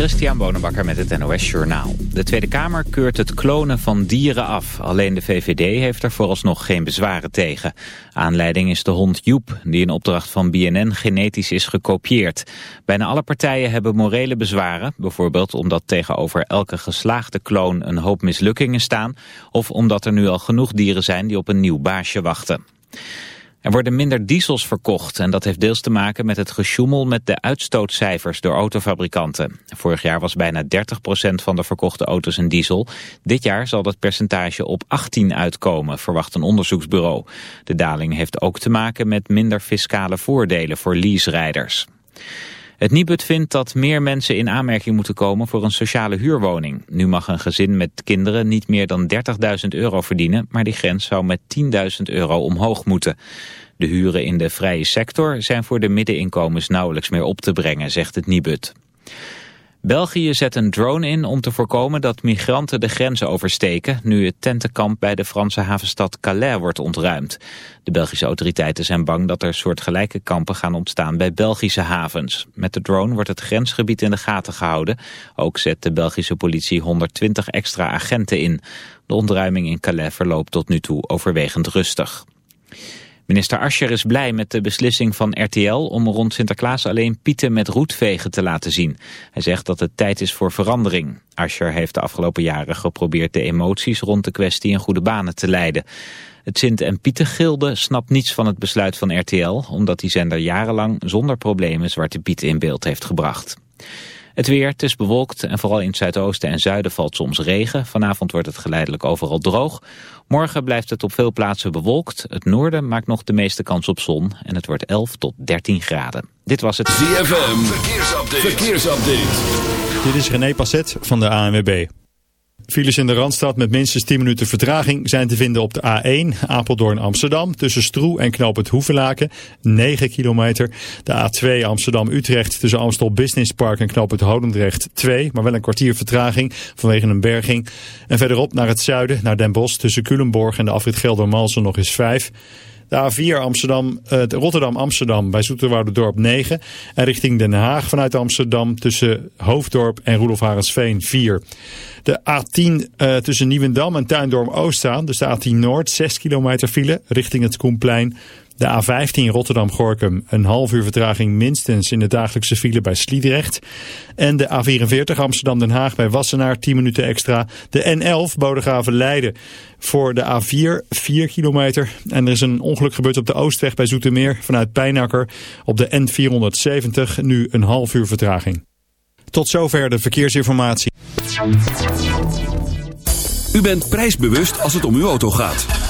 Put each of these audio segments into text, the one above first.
Christian Bonenbakker met het NOS Journaal. De Tweede Kamer keurt het klonen van dieren af. Alleen de VVD heeft er vooralsnog geen bezwaren tegen. Aanleiding is de hond Joep, die in opdracht van BNN genetisch is gekopieerd. Bijna alle partijen hebben morele bezwaren. Bijvoorbeeld omdat tegenover elke geslaagde kloon een hoop mislukkingen staan... of omdat er nu al genoeg dieren zijn die op een nieuw baasje wachten. Er worden minder diesels verkocht en dat heeft deels te maken met het gesjoemel met de uitstootcijfers door autofabrikanten. Vorig jaar was bijna 30% van de verkochte auto's een diesel. Dit jaar zal dat percentage op 18 uitkomen, verwacht een onderzoeksbureau. De daling heeft ook te maken met minder fiscale voordelen voor leaserijders. Het Nibud vindt dat meer mensen in aanmerking moeten komen voor een sociale huurwoning. Nu mag een gezin met kinderen niet meer dan 30.000 euro verdienen, maar die grens zou met 10.000 euro omhoog moeten. De huren in de vrije sector zijn voor de middeninkomens nauwelijks meer op te brengen, zegt het Nibud. België zet een drone in om te voorkomen dat migranten de grens oversteken... nu het tentenkamp bij de Franse havenstad Calais wordt ontruimd. De Belgische autoriteiten zijn bang dat er soortgelijke kampen gaan ontstaan bij Belgische havens. Met de drone wordt het grensgebied in de gaten gehouden. Ook zet de Belgische politie 120 extra agenten in. De ontruiming in Calais verloopt tot nu toe overwegend rustig. Minister Ascher is blij met de beslissing van RTL om rond Sinterklaas alleen pieten met roetvegen te laten zien. Hij zegt dat het tijd is voor verandering. Ascher heeft de afgelopen jaren geprobeerd de emoties rond de kwestie in goede banen te leiden. Het Sint- en Pietengilde snapt niets van het besluit van RTL, omdat die zender jarenlang zonder problemen Zwarte Piet in beeld heeft gebracht. Het weer, het is bewolkt en vooral in het zuidoosten en zuiden valt soms regen. Vanavond wordt het geleidelijk overal droog. Morgen blijft het op veel plaatsen bewolkt. Het noorden maakt nog de meeste kans op zon en het wordt 11 tot 13 graden. Dit was het ZFM, verkeersupdate. verkeersupdate. Dit is René Passet van de ANWB. Files in de Randstad met minstens 10 minuten vertraging zijn te vinden op de A1 Apeldoorn-Amsterdam tussen Stroe en Knoop het Hoevelaken 9 kilometer. De A2 Amsterdam-Utrecht tussen Amstel Business Park en Knoop het Hodendrecht 2, maar wel een kwartier vertraging vanwege een berging. En verderop naar het zuiden, naar Den Bosch tussen Culemborg en de afrit Geldermalsen nog eens 5. De A4 Amsterdam, uh, Rotterdam-Amsterdam bij Dorp 9. En richting Den Haag vanuit Amsterdam tussen Hoofddorp en Roelof Harensveen 4. De A10 uh, tussen Nieuwendam en Tuindorp Oost staan. Dus de A10 Noord 6 kilometer file richting het Koenplein. De A15 Rotterdam-Gorkum, een half uur vertraging minstens in de dagelijkse file bij Sliedrecht. En de A44 Amsterdam-Den Haag bij Wassenaar, 10 minuten extra. De N11 Bodegraven-Leiden voor de A4, 4 kilometer. En er is een ongeluk gebeurd op de Oostweg bij Zoetermeer vanuit Pijnakker. Op de N470 nu een half uur vertraging. Tot zover de verkeersinformatie. U bent prijsbewust als het om uw auto gaat.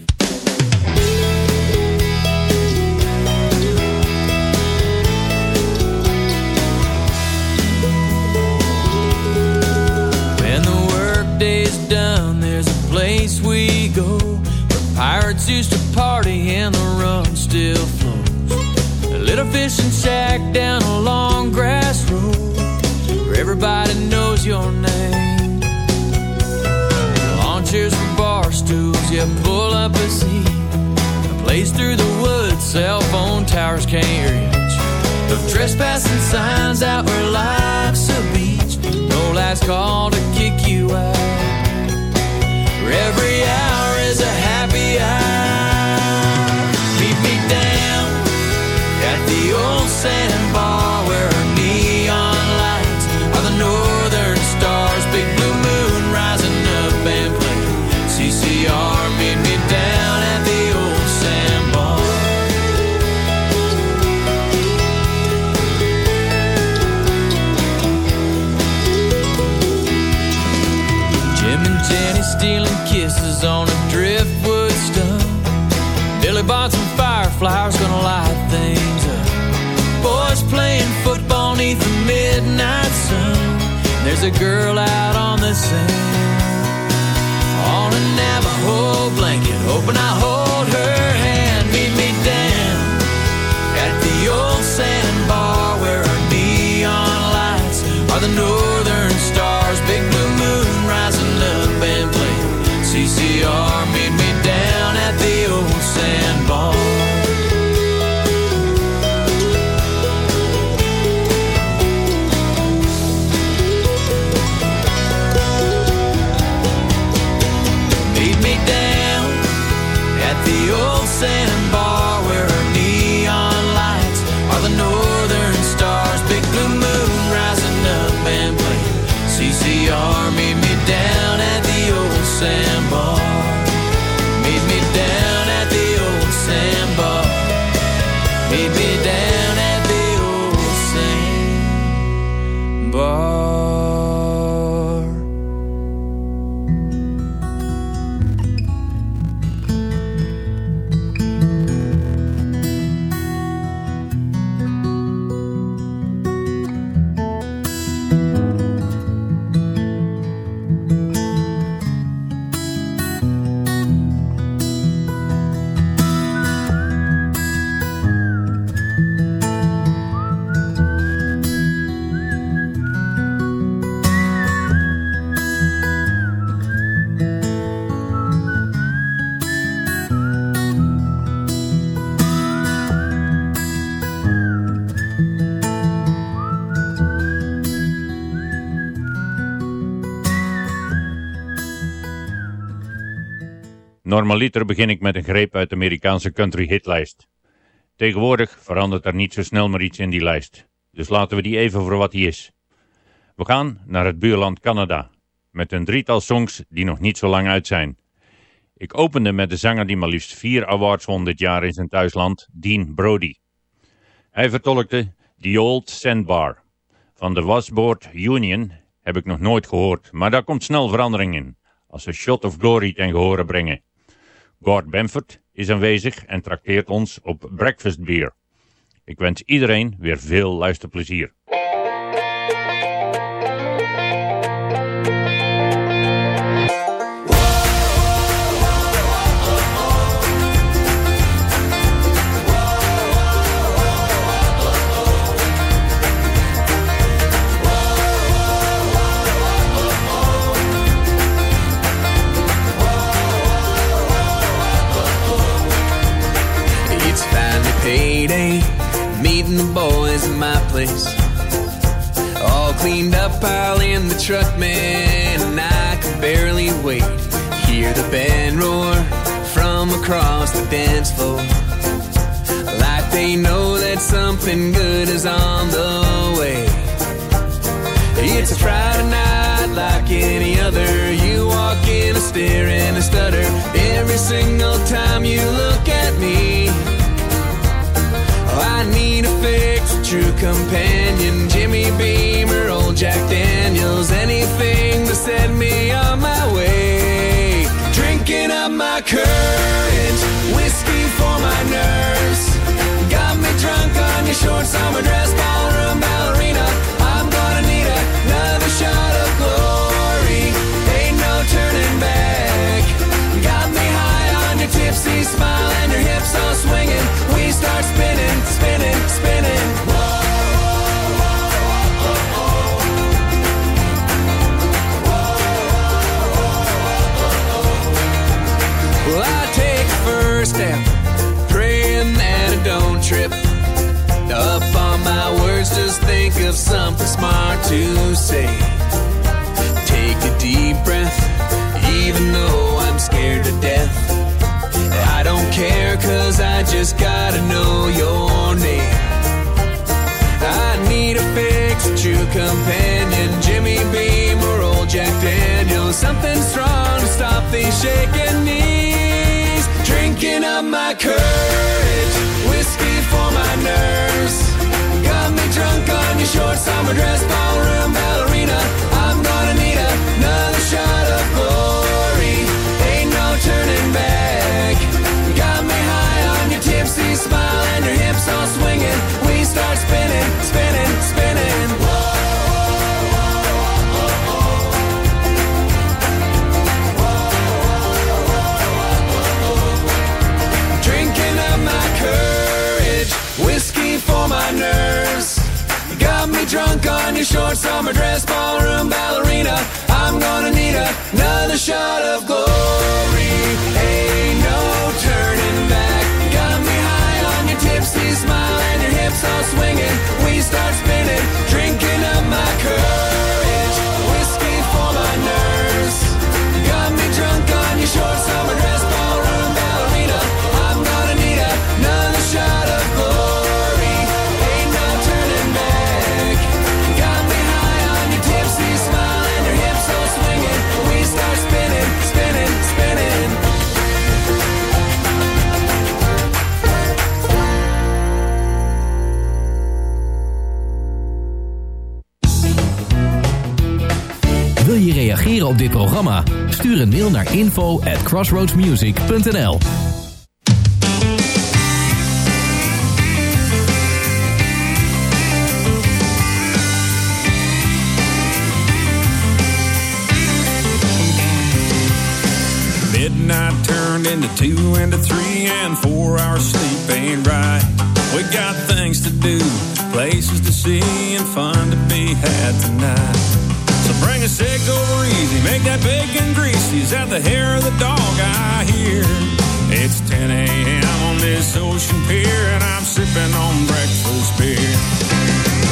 Go where pirates used to party and the rum still flows. A little fishing shack down a long grass road where everybody knows your name. Lawn chairs for bar stools, you pull up a seat. A place through the woods, cell phone towers can't reach. No trespassing signs out where life's a beach. No last call to kick you out. Sandbar stealing kisses on a driftwood stump. Billy bought some fireflies, gonna light things up. Boys playing football neath the midnight sun. There's a girl out on the sand. On a Navajo blanket, hoping I hold Normaliter begin ik met een greep uit de Amerikaanse country hitlijst. Tegenwoordig verandert er niet zo snel maar iets in die lijst. Dus laten we die even voor wat die is. We gaan naar het buurland Canada. Met een drietal songs die nog niet zo lang uit zijn. Ik opende met de zanger die maar liefst vier awards won dit jaar in zijn thuisland, Dean Brody. Hij vertolkte The Old Sandbar. Van de Wasboard Union heb ik nog nooit gehoord, maar daar komt snel verandering in. Als ze Shot of Glory ten gehore brengen. Gord Bamford is aanwezig en trakteert ons op breakfast beer. Ik wens iedereen weer veel luisterplezier. Place. All cleaned up, pile in the truck, man, and I can barely wait. Hear the band roar from across the dance floor. Like they know that something good is on the way. It's a Friday night like any other. You walk in a stare and a stutter every single time you look at me. Oh, I need a fix, true companion. Jimmy Beamer, old Jack Daniels, anything to set me on my way. Drinking up my courage, whiskey for my nerves. Got me drunk on your short summer dress, ballroom ballerina. I'm gonna need another shot of glory. Ain't no turning back. Got me high on your tipsy smile of something smart to say. Take a deep breath, even though I'm scared to death. I don't care, cause I just gotta know your name. I need a fix, a true companion, Jimmy Beam or old Jack Daniels. Something strong to stop these shaking knees. Drinking up my courage, whiskey for my nerves. Short summer dress, ballroom ballerina. I'm gonna need another shot of glory. Ain't no turning back. Got me high on your tipsy smile and your hips all swinging. We start spinning, spinning, spinning. Drunk on your short summer dress, ballroom ballerina. I'm gonna need another shot of glory. Ain't no turning back. Dit programma? Stuur een mail naar info at crossroadsmusic.nl Midnight turned into two into three, and four hours sleep ain't right. We got things to do, places to see, and fun to be had tonight. Bring a stick over easy, make that bacon greasy. Is that the hair of the dog I hear? It's 10 a.m. on this ocean pier, and I'm sipping on breakfast beer.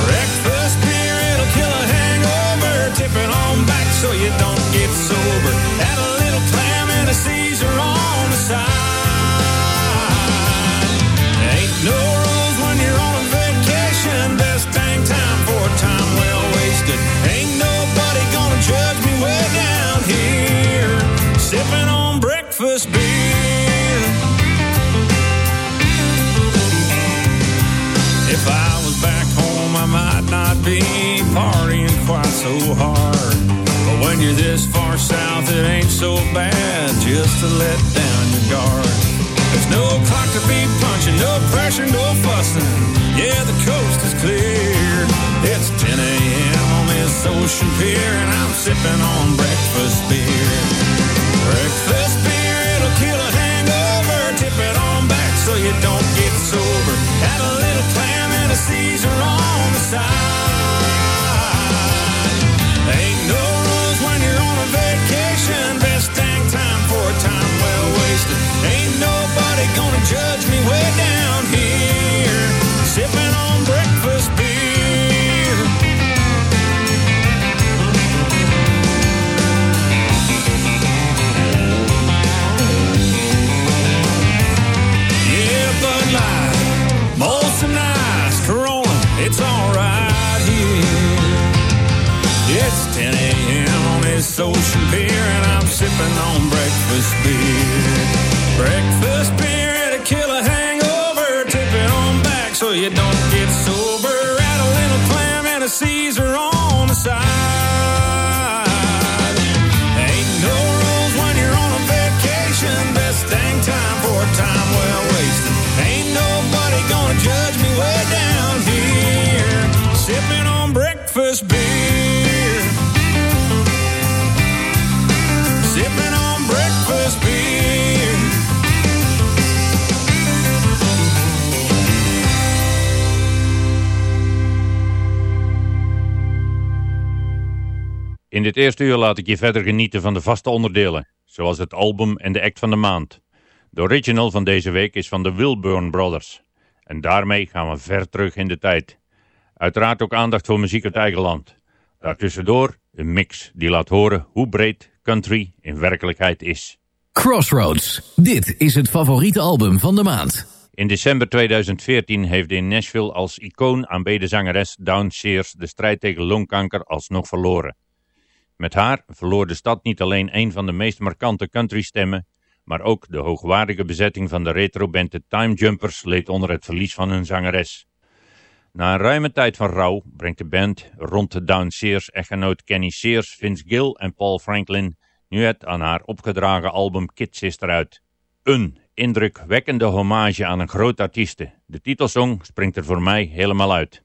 Breakfast beer, it'll kill a hangover. Tip it on back so you don't get sober. Add a little clam and a Caesar on the side. Not be partying quite so hard. But when you're this far south, it ain't so bad just to let down your guard. There's no clock to be punching, no pressure, no fussing. Yeah, the coast is clear. It's 10 a.m. on this ocean pier, and I'm sipping on breakfast beer. Breakfast beer, it'll kill a hangover. Tip it on back so you don't get sober. Add a little clam and a Caesar on side. Ain't no rules when you're on a vacation. Best dang time for a time well wasted. Ain't nobody gonna judge me way down here. Sipping on sipping on breakfast beer. Breakfast In dit eerste uur laat ik je verder genieten van de vaste onderdelen, zoals het album en de act van de maand. De original van deze week is van de Wilburn Brothers. En daarmee gaan we ver terug in de tijd. Uiteraard ook aandacht voor muziek uit eigen land. Daartussendoor een mix die laat horen hoe breed country in werkelijkheid is. Crossroads. Dit is het favoriete album van de maand. In december 2014 heeft de in Nashville als icoon aanbeden zangeres Dawn Sears de strijd tegen longkanker alsnog verloren. Met haar verloor de stad niet alleen een van de meest markante countrystemmen, maar ook de hoogwaardige bezetting van de retroband The Time Jumpers leed onder het verlies van hun zangeres. Na een ruime tijd van rouw brengt de band rond de Down Sears echtgenoot Kenny Sears, Vince Gill en Paul Franklin nu het aan haar opgedragen album Kid Sister uit. Een indrukwekkende hommage aan een groot artieste. De titelsong springt er voor mij helemaal uit.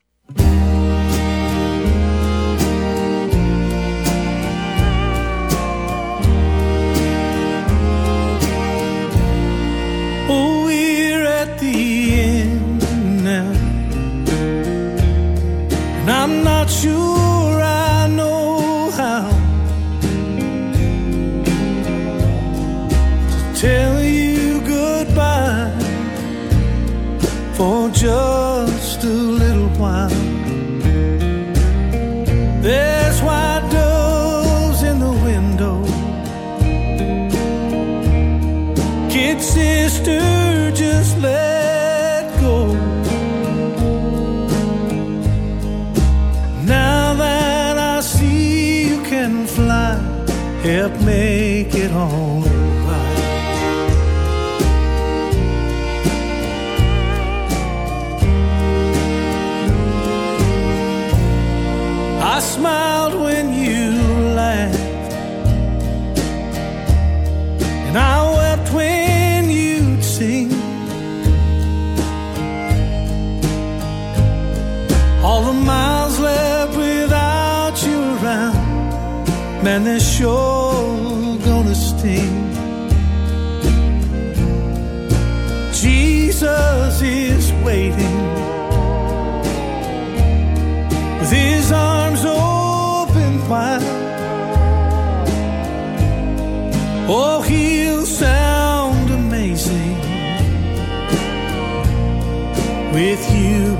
Not sure I know how to tell you goodbye for just a little while. There's white doves in the window. Kid sister,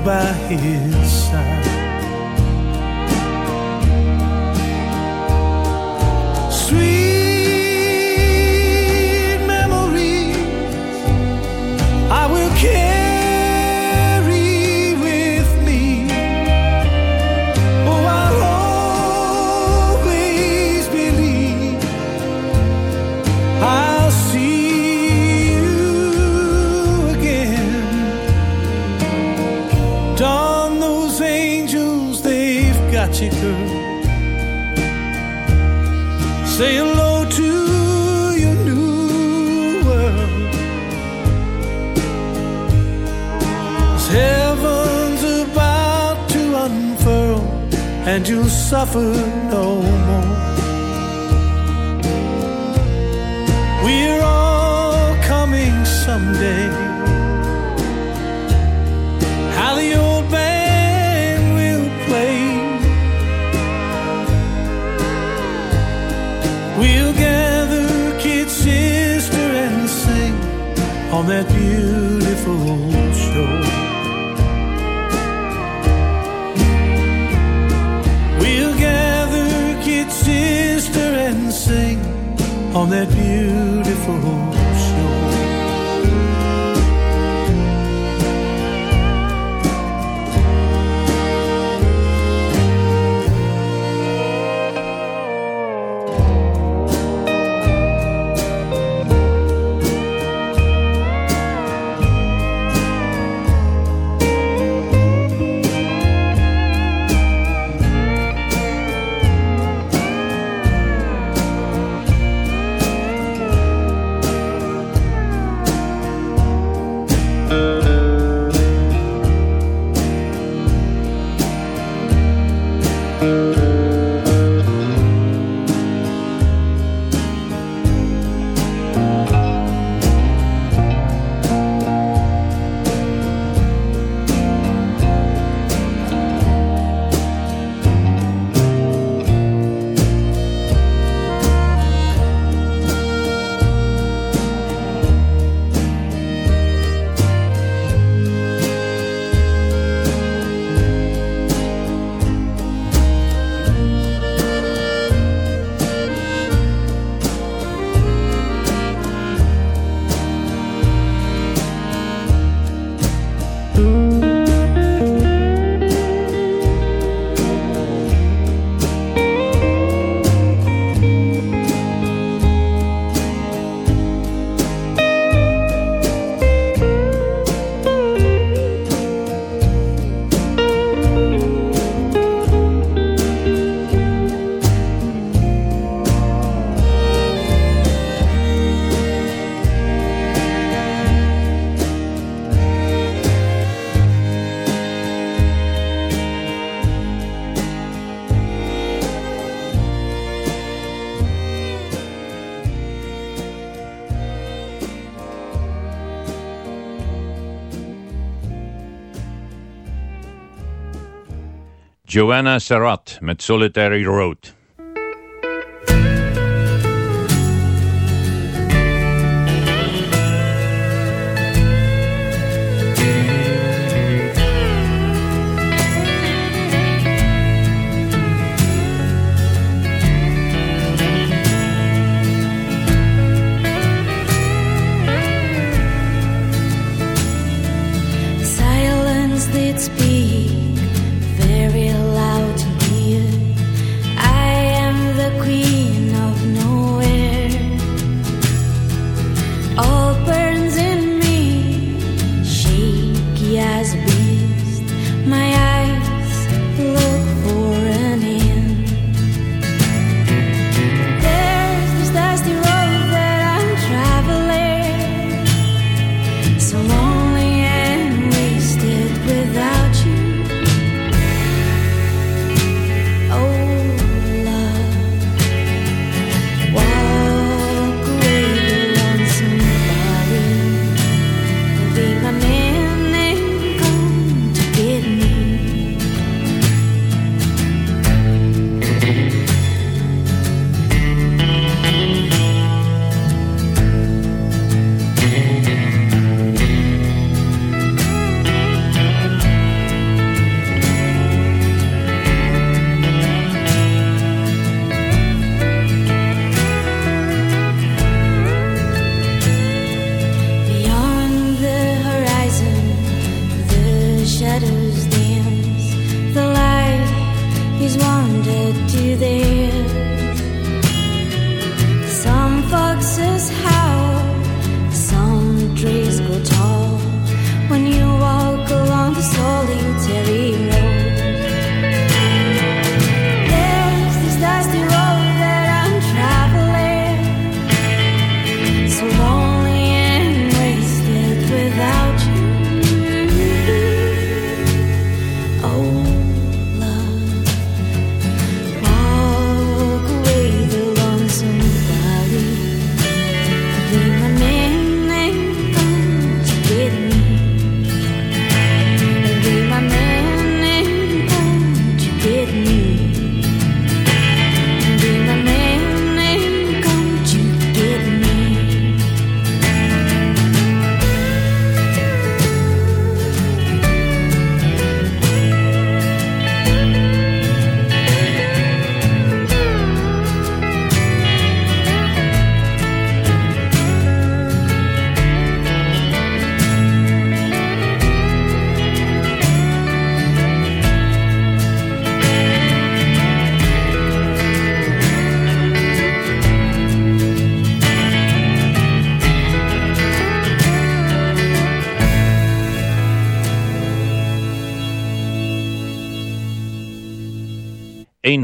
by his suffer no that beautiful Joanna Serrat met Solitary Road.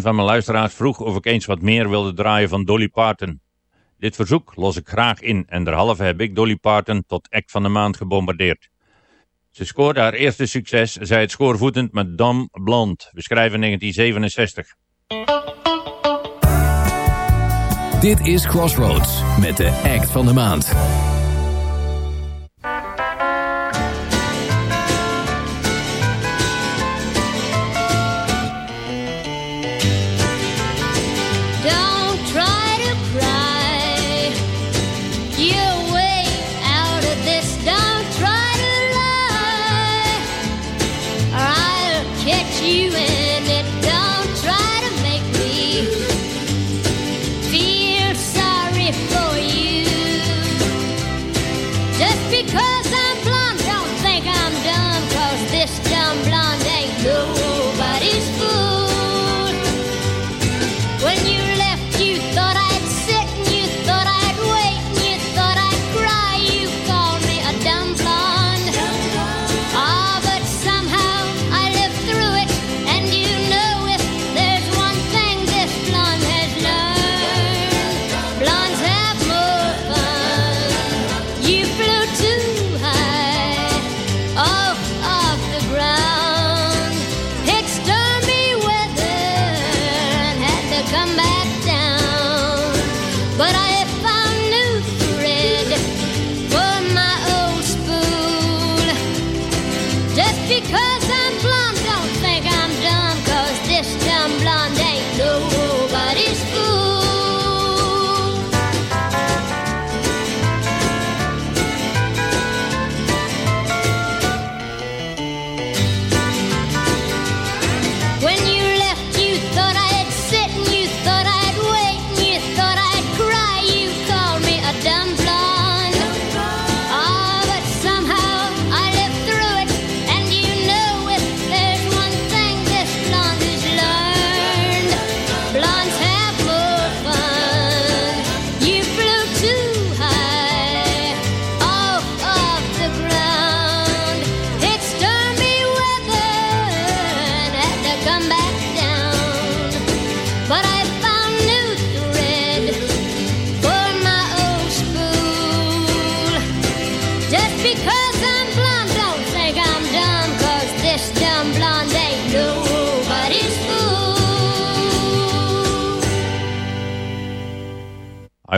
van mijn luisteraars vroeg of ik eens wat meer wilde draaien van Dolly Parton. Dit verzoek los ik graag in en derhalve heb ik Dolly Parton tot act van de maand gebombardeerd. Ze scoorde haar eerste succes, zij het schoorvoetend met Dam Blond. We schrijven 1967. Dit is Crossroads met de act van de maand.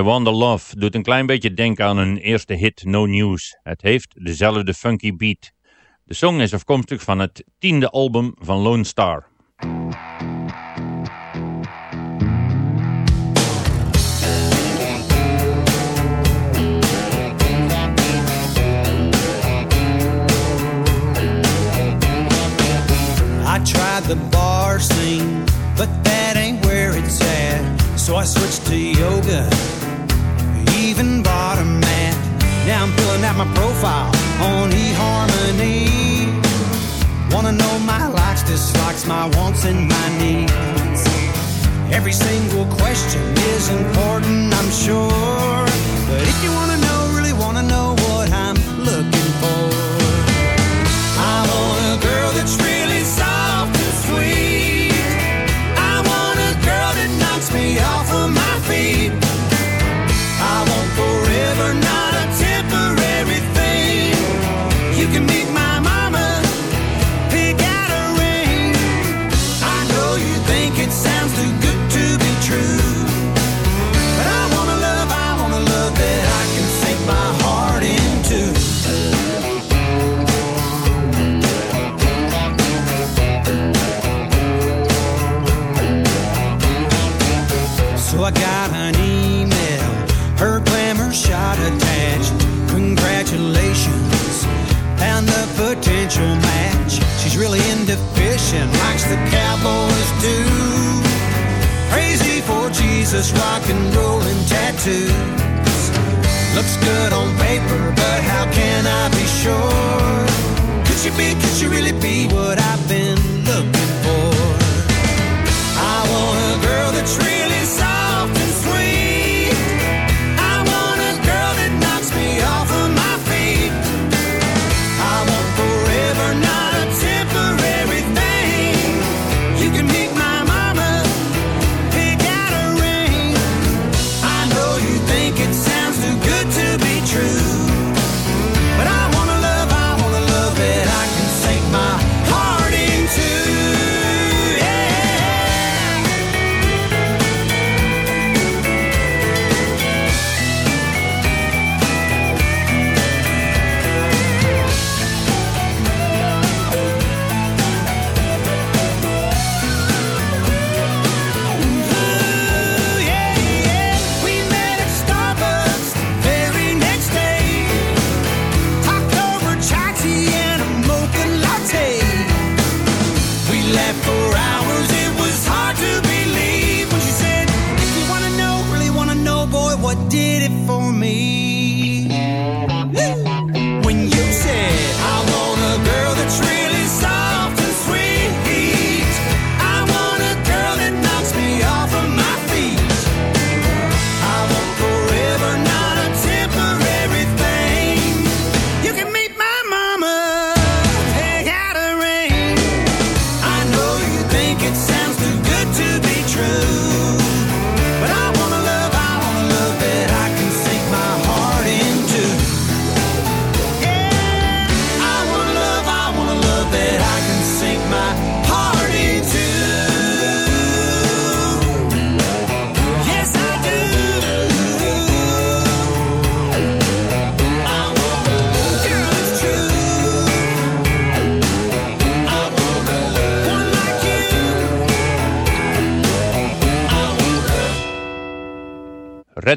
Wonder Love doet een klein beetje denken aan hun eerste hit No News. Het heeft dezelfde funky beat. De song is afkomstig van het tiende album van Lone Star. I tried the bar scene, but that ain't where it's at. So I switched to yoga. even bought a man. Now I'm filling out my profile on eHarmony. Wanna know my likes, dislikes, my wants, and my needs. Every single question is important, I'm sure.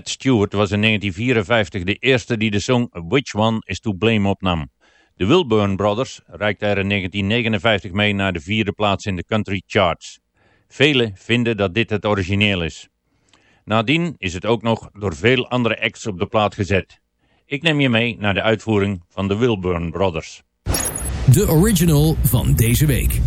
Fred Stewart was in 1954 de eerste die de song Which One Is To Blame opnam. De Wilburn Brothers reikten er in 1959 mee naar de vierde plaats in de country charts. Velen vinden dat dit het origineel is. Nadien is het ook nog door veel andere acts op de plaat gezet. Ik neem je mee naar de uitvoering van de Wilburn Brothers. De original van deze week.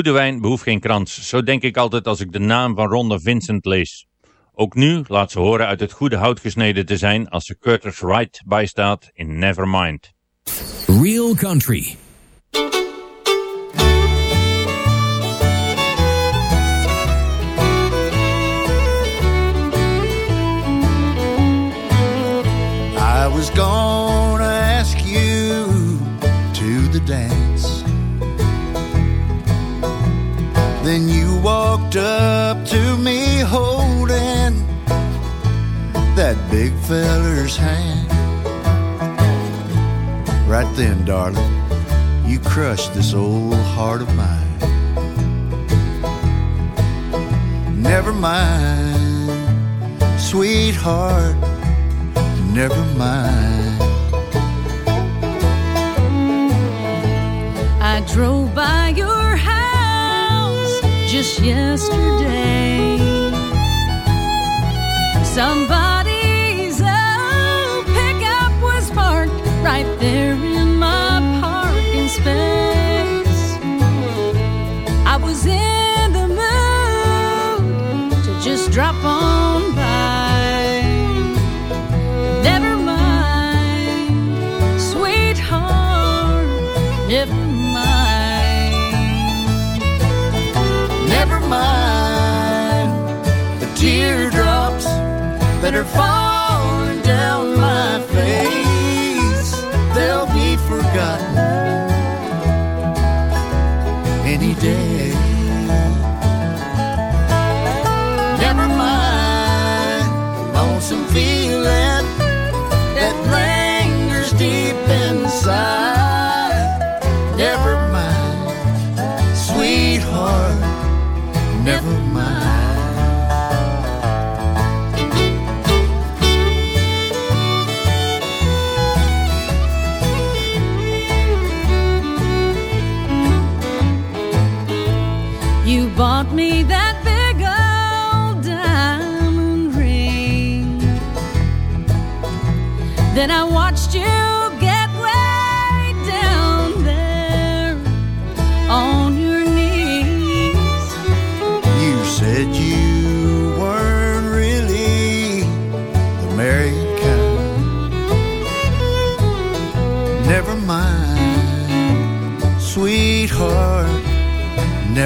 Goede wijn behoeft geen krans, zo denk ik altijd als ik de naam van Ronda Vincent lees. Ook nu laat ze horen uit het goede hout gesneden te zijn als ze Curtis Wright bijstaat in Nevermind. Real Country. I was gonna ask you to the dance. Then you walked up to me holding that big feller's hand. Right then, darling, you crushed this old heart of mine. Never mind, sweetheart never mind. I drove by your just yesterday. Somebody's old pickup was parked right there in my parking space. That are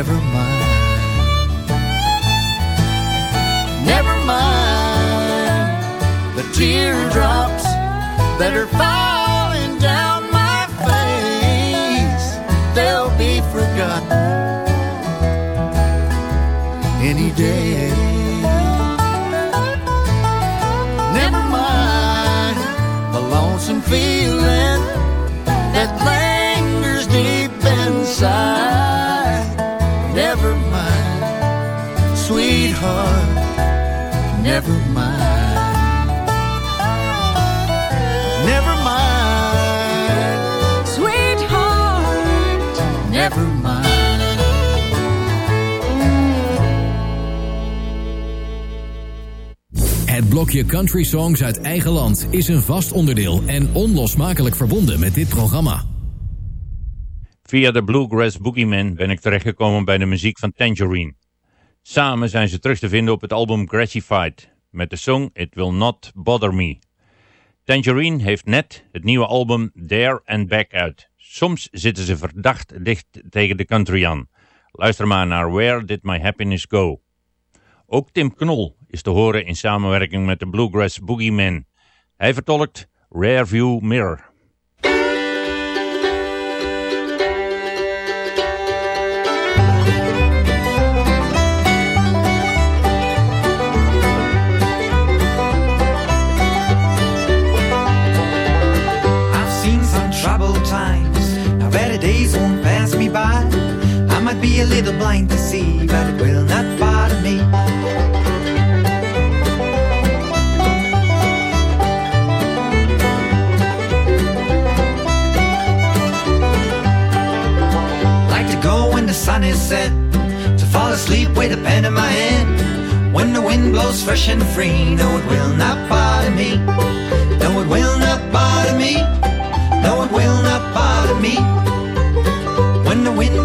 never mind. Never mind the teardrops that are falling never mind. Het blokje country songs uit eigen land is een vast onderdeel en onlosmakelijk verbonden met dit programma. Via de Bluegrass Boogeyman ben ik terechtgekomen bij de muziek van Tangerine. Samen zijn ze terug te vinden op het album Gratified met de song It Will Not Bother Me. Tangerine heeft net het nieuwe album There and Back uit. Soms zitten ze verdacht dicht tegen de country aan. Luister maar naar Where Did My Happiness Go. Ook Tim Knol is te horen in samenwerking met de Bluegrass Boogeyman. Hij vertolkt Rearview Mirror. Better won't pass me by. I might be a little blind to see, but it will not bother me. Like to go when the sun is set, to fall asleep with a pen in my hand. When the wind blows fresh and free, no, it will not bother me. No, it will not bother me. No, it will not bother me.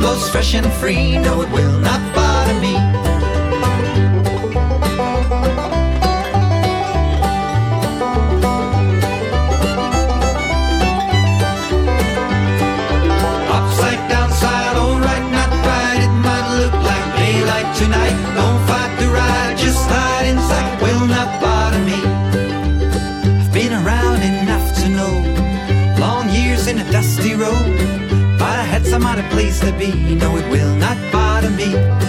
Blows fresh and free, no, it will not bother me. Place to be. No, it will not bother me.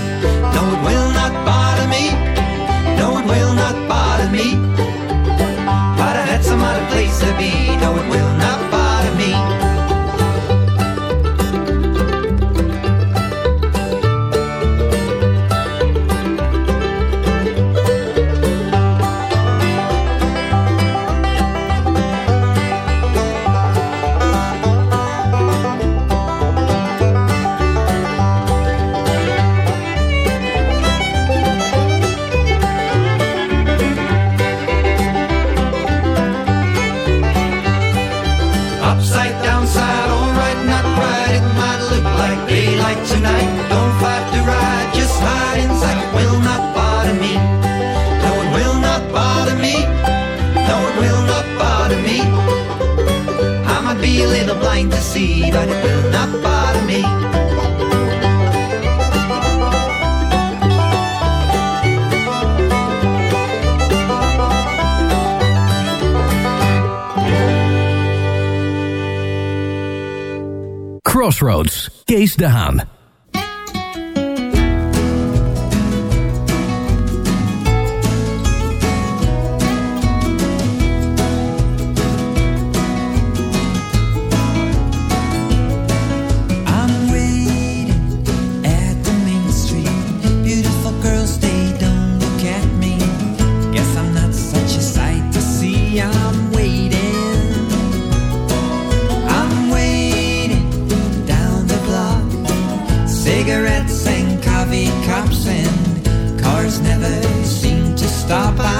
Crossroads, de Haan. Cigarettes and coffee cups and cars never seem to stop. I'm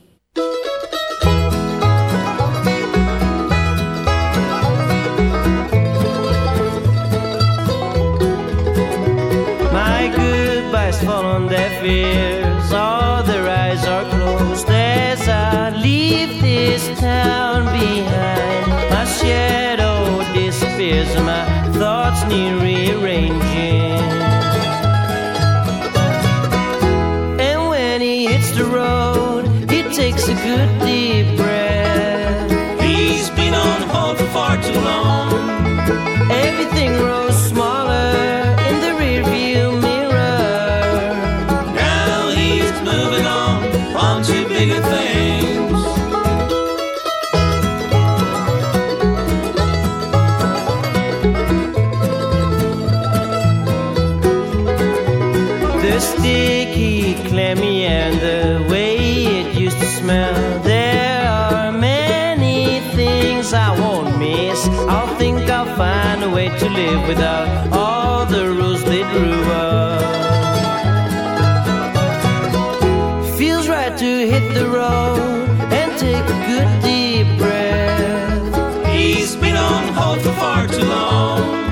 sticky, clammy, and the way it used to smell. There are many things I won't miss. I'll think I'll find a way to live without all the rules they drew up. Feels right to hit the road and take a good deep breath. He's been on hold for far too long.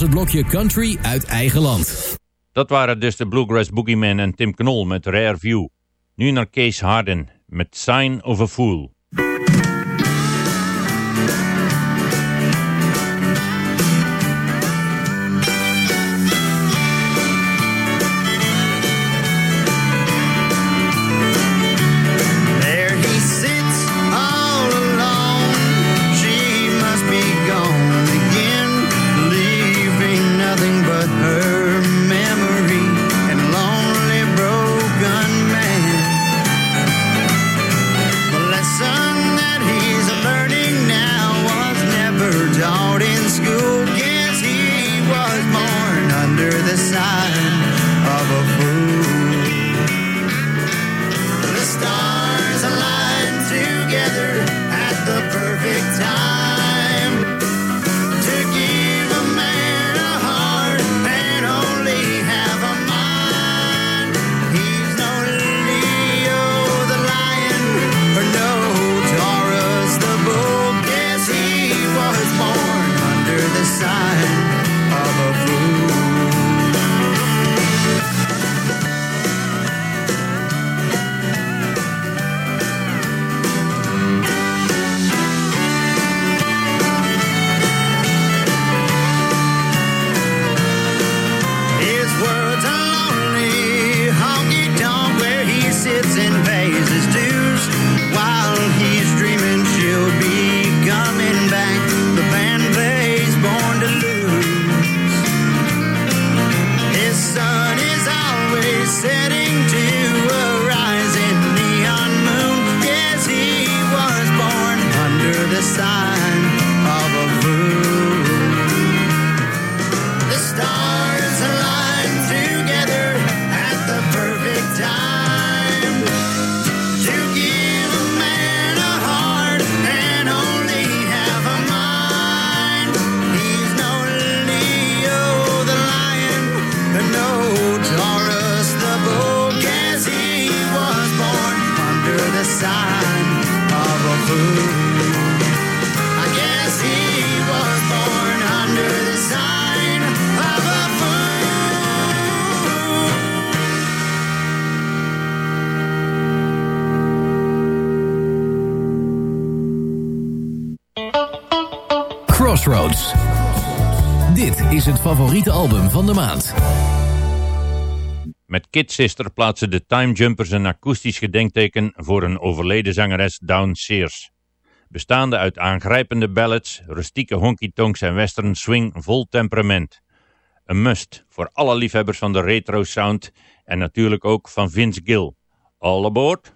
het blokje country uit eigen land. Dat waren dus de Bluegrass Boogeyman en Tim Knol met Rare View. Nu naar Kees Harden met Sign of a Fool. Favoriete album van de maand. Met Kid Sister plaatsen de Time Jumpers een akoestisch gedenkteken voor een overleden zangeres Dawn Sears. Bestaande uit aangrijpende ballads, rustieke honky-tonks en western swing vol temperament. Een must voor alle liefhebbers van de retro sound en natuurlijk ook van Vince Gill. All aboard?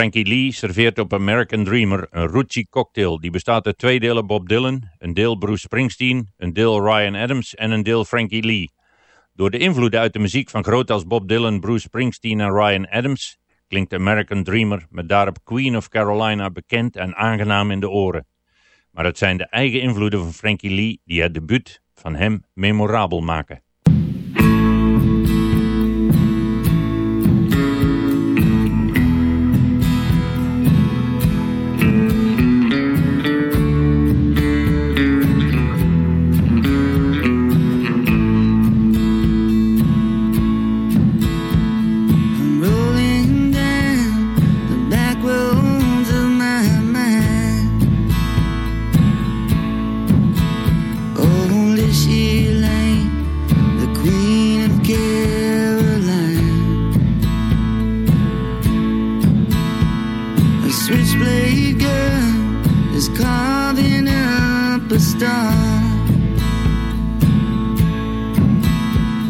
Frankie Lee serveert op American Dreamer een Rucci cocktail. Die bestaat uit twee delen Bob Dylan, een deel Bruce Springsteen, een deel Ryan Adams en een deel Frankie Lee. Door de invloeden uit de muziek van groot als Bob Dylan, Bruce Springsteen en Ryan Adams klinkt American Dreamer met daarop Queen of Carolina bekend en aangenaam in de oren. Maar het zijn de eigen invloeden van Frankie Lee die het debuut van hem memorabel maken.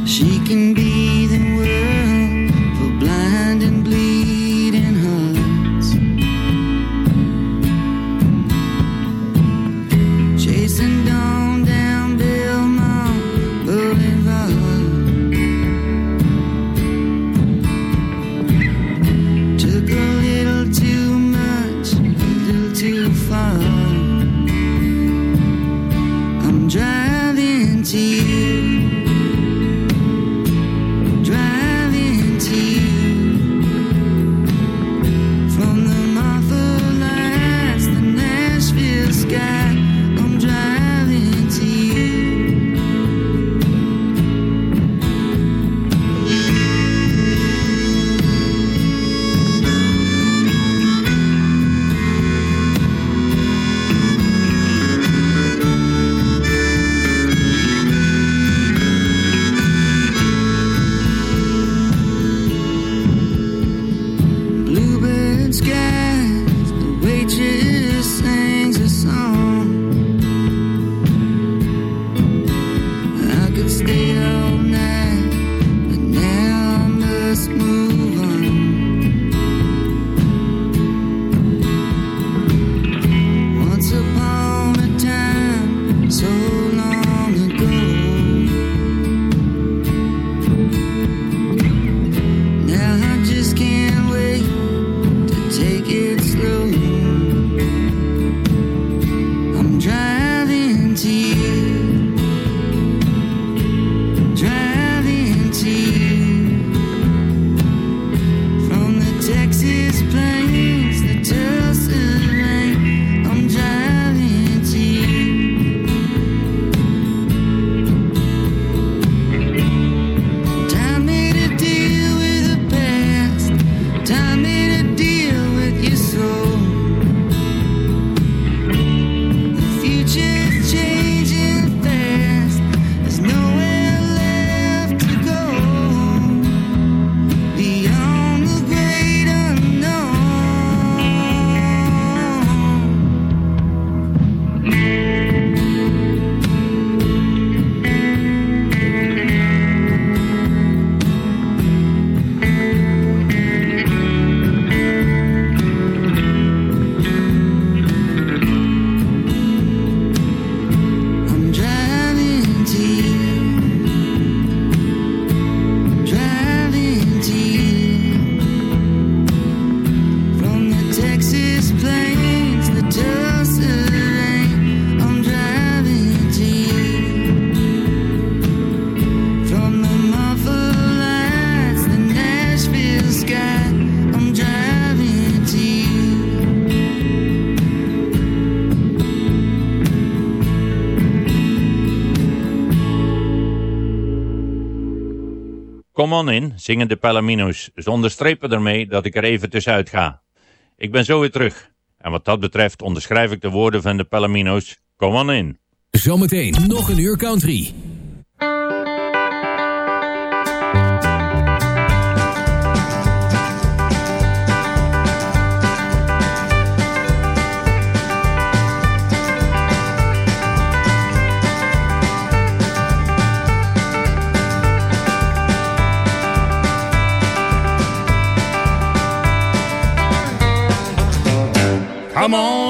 She can be Come on in, zingen de Palomino's, zonder strepen ermee dat ik er even tussenuit ga. Ik ben zo weer terug. En wat dat betreft onderschrijf ik de woorden van de Palamino's. Come on in. Zometeen nog een uur country. come on,